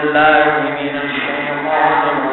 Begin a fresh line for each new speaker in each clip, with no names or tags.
بالله من الشيطان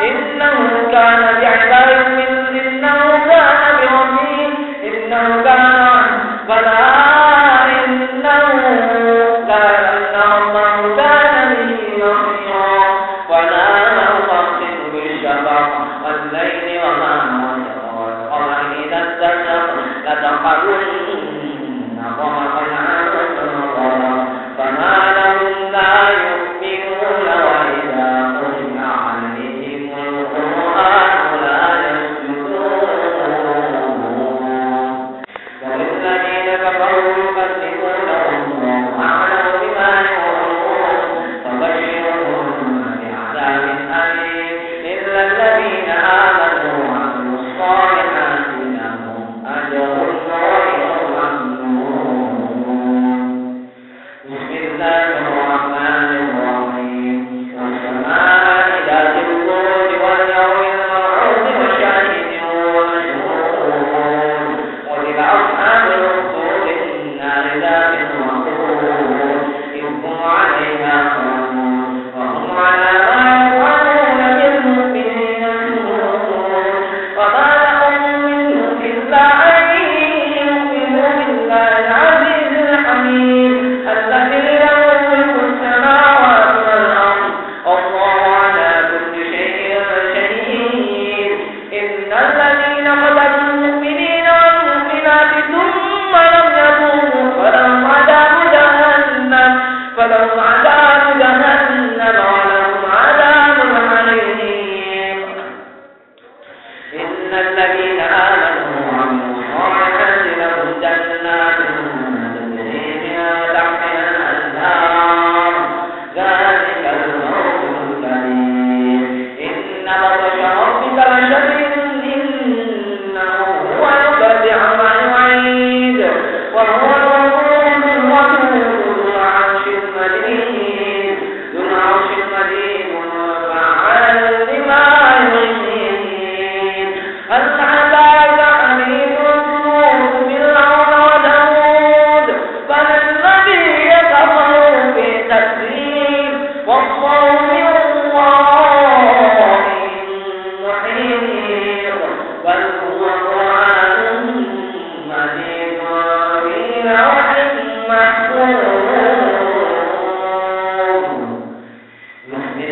إنه நல்ல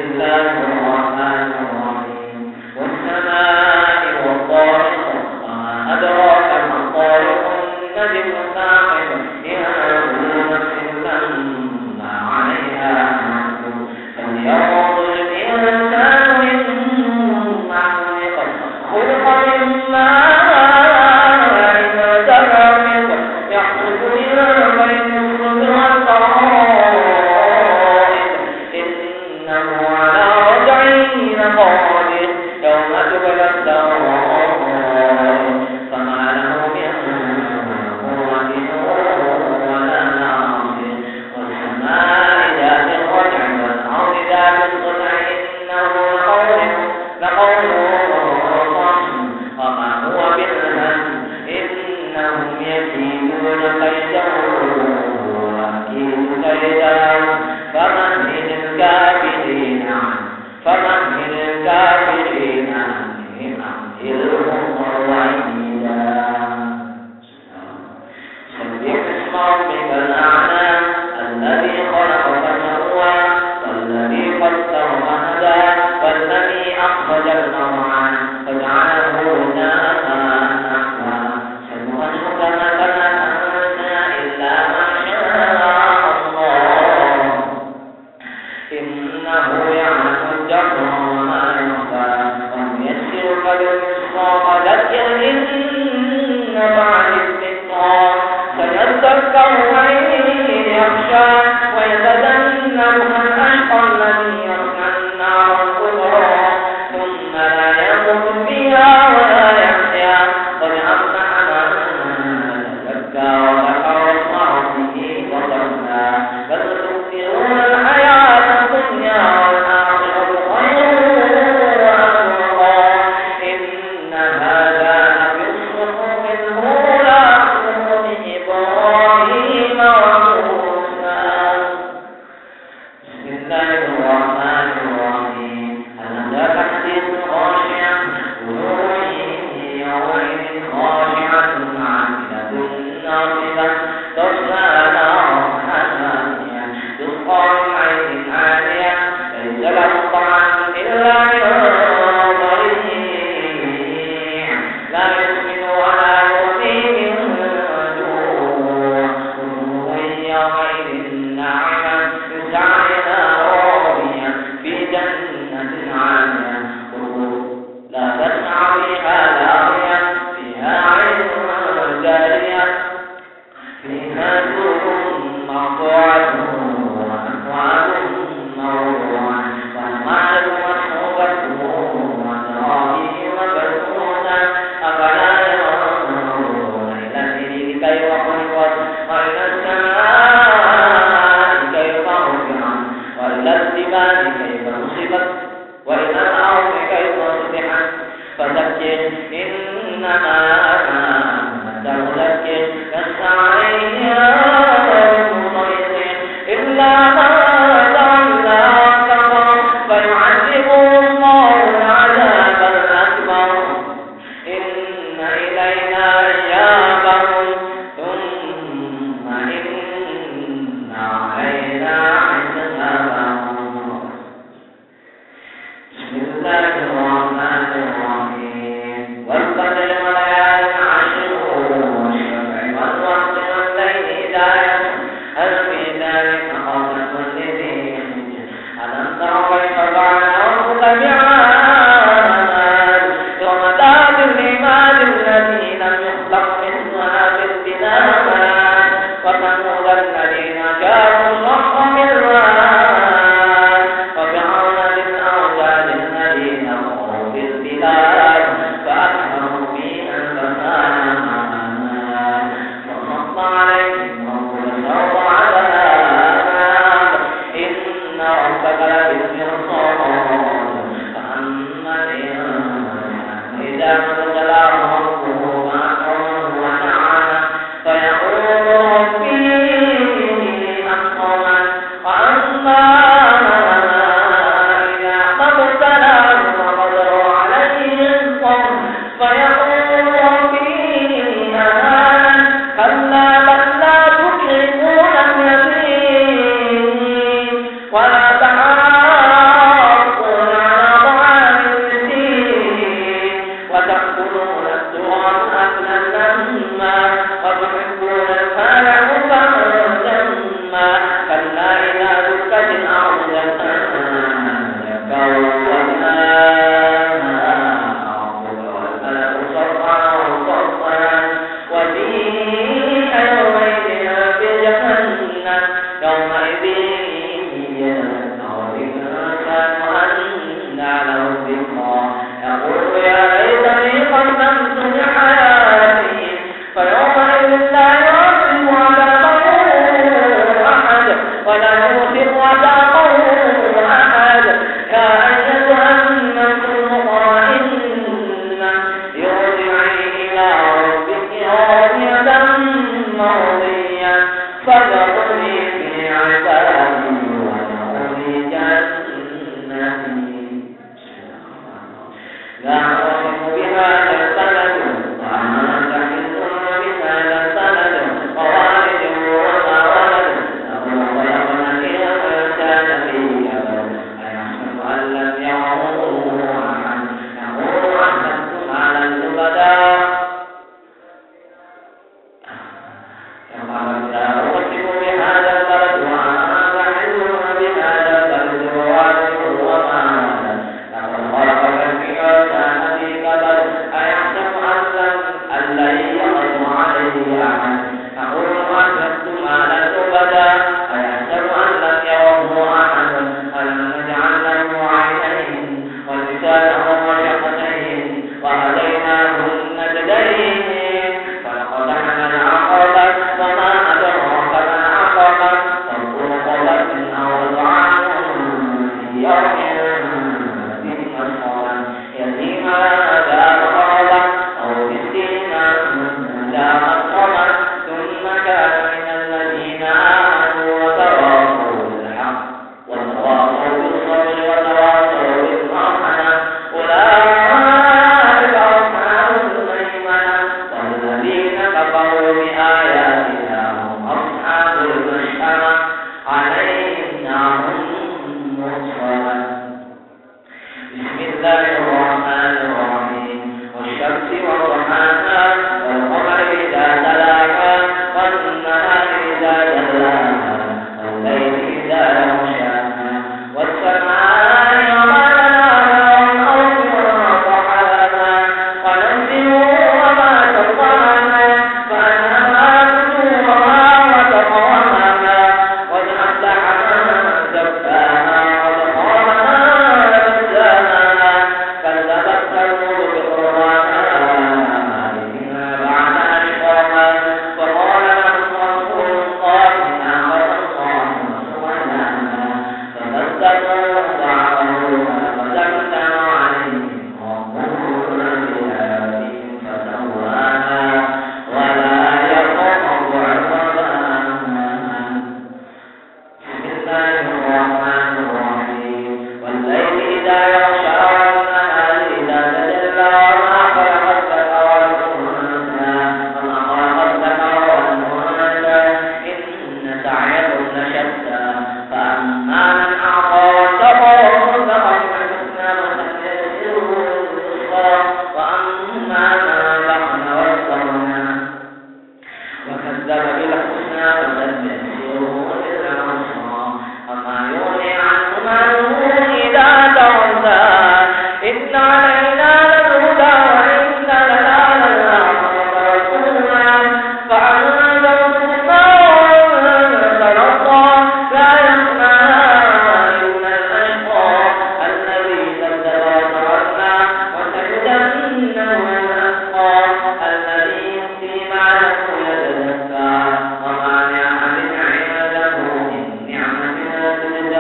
الإنسان فذرني في عبادي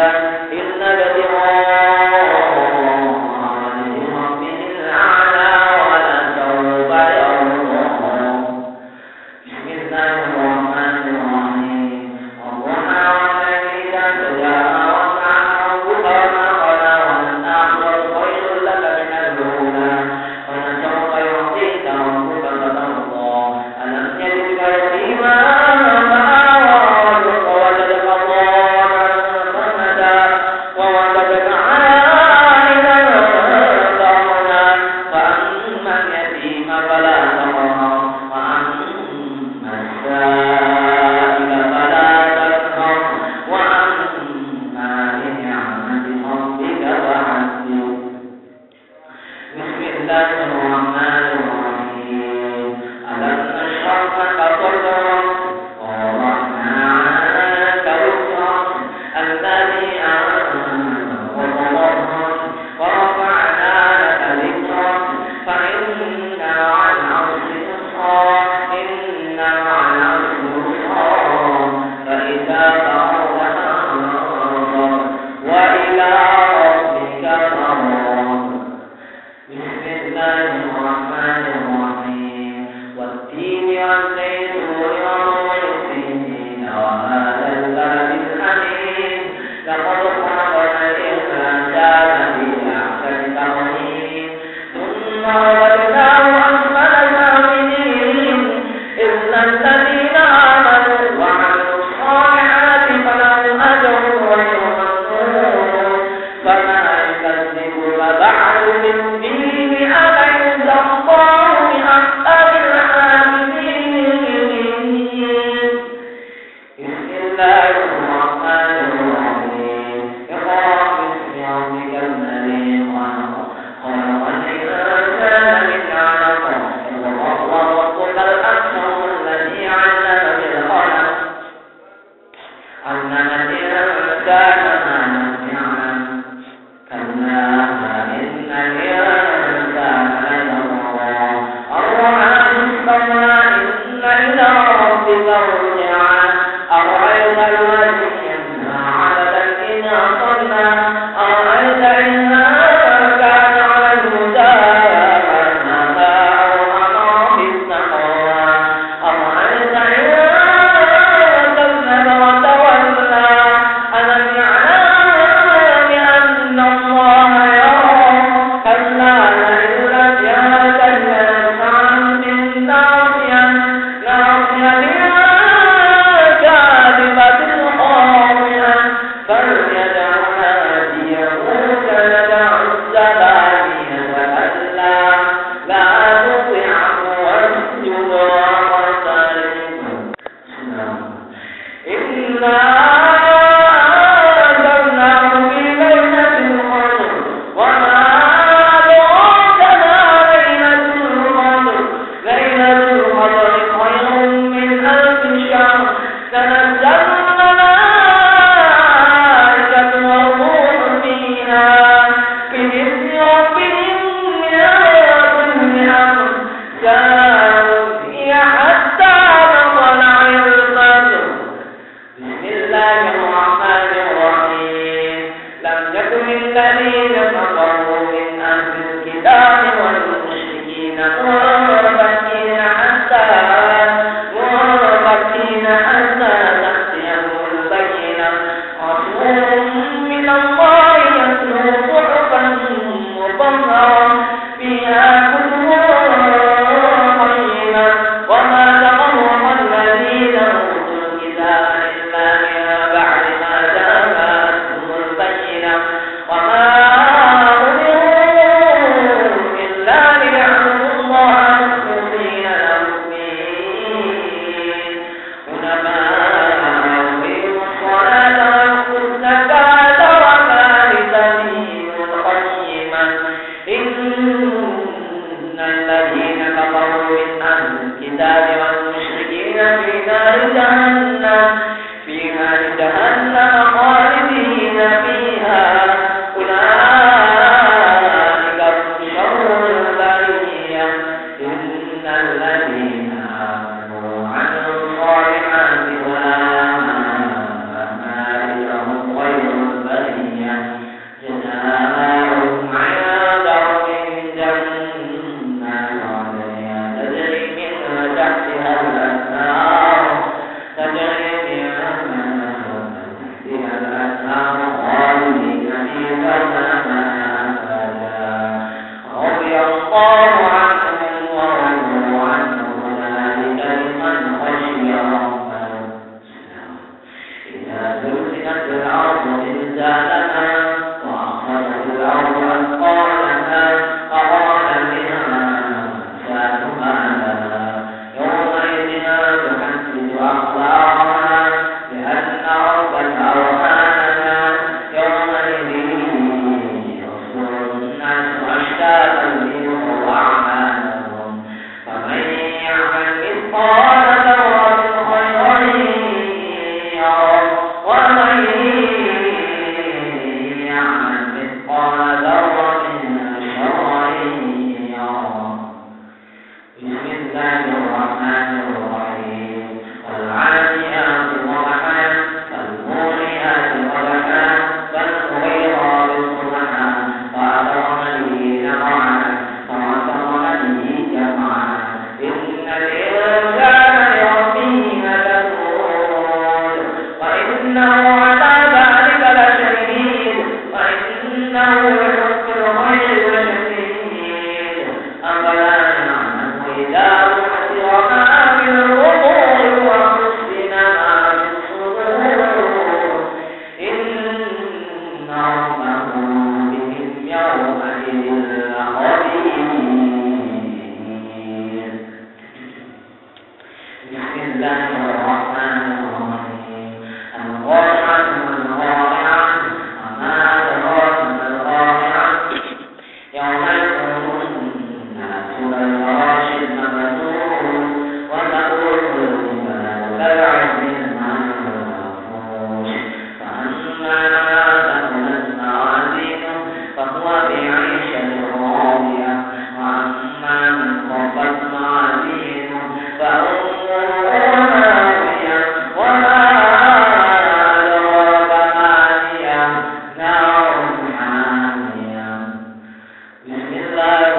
Amen. الذين كفروا من أهل الكتاب والمشركين Amen.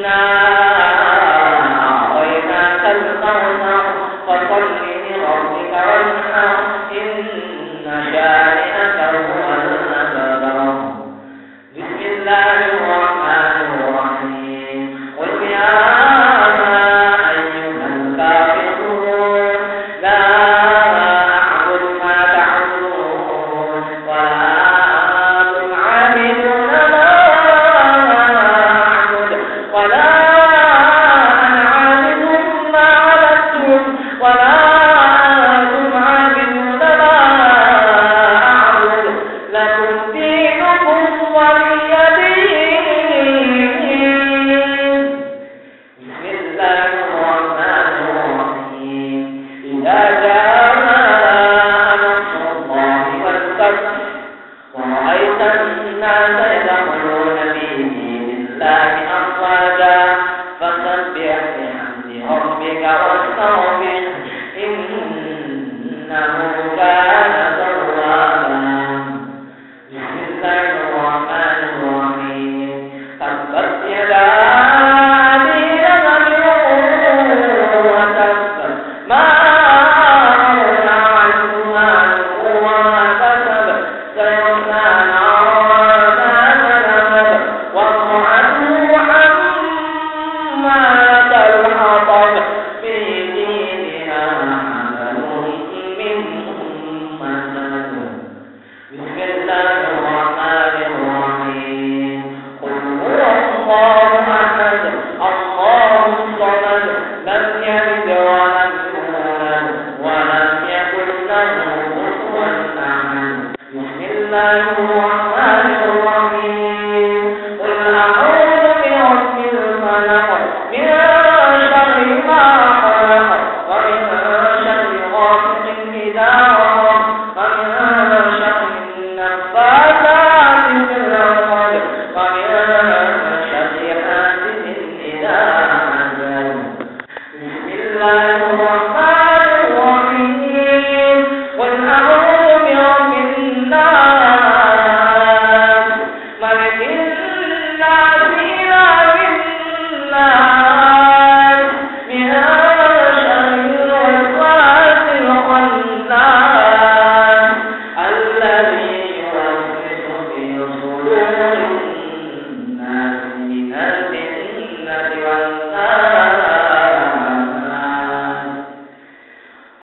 فصل ربك واستغفر الله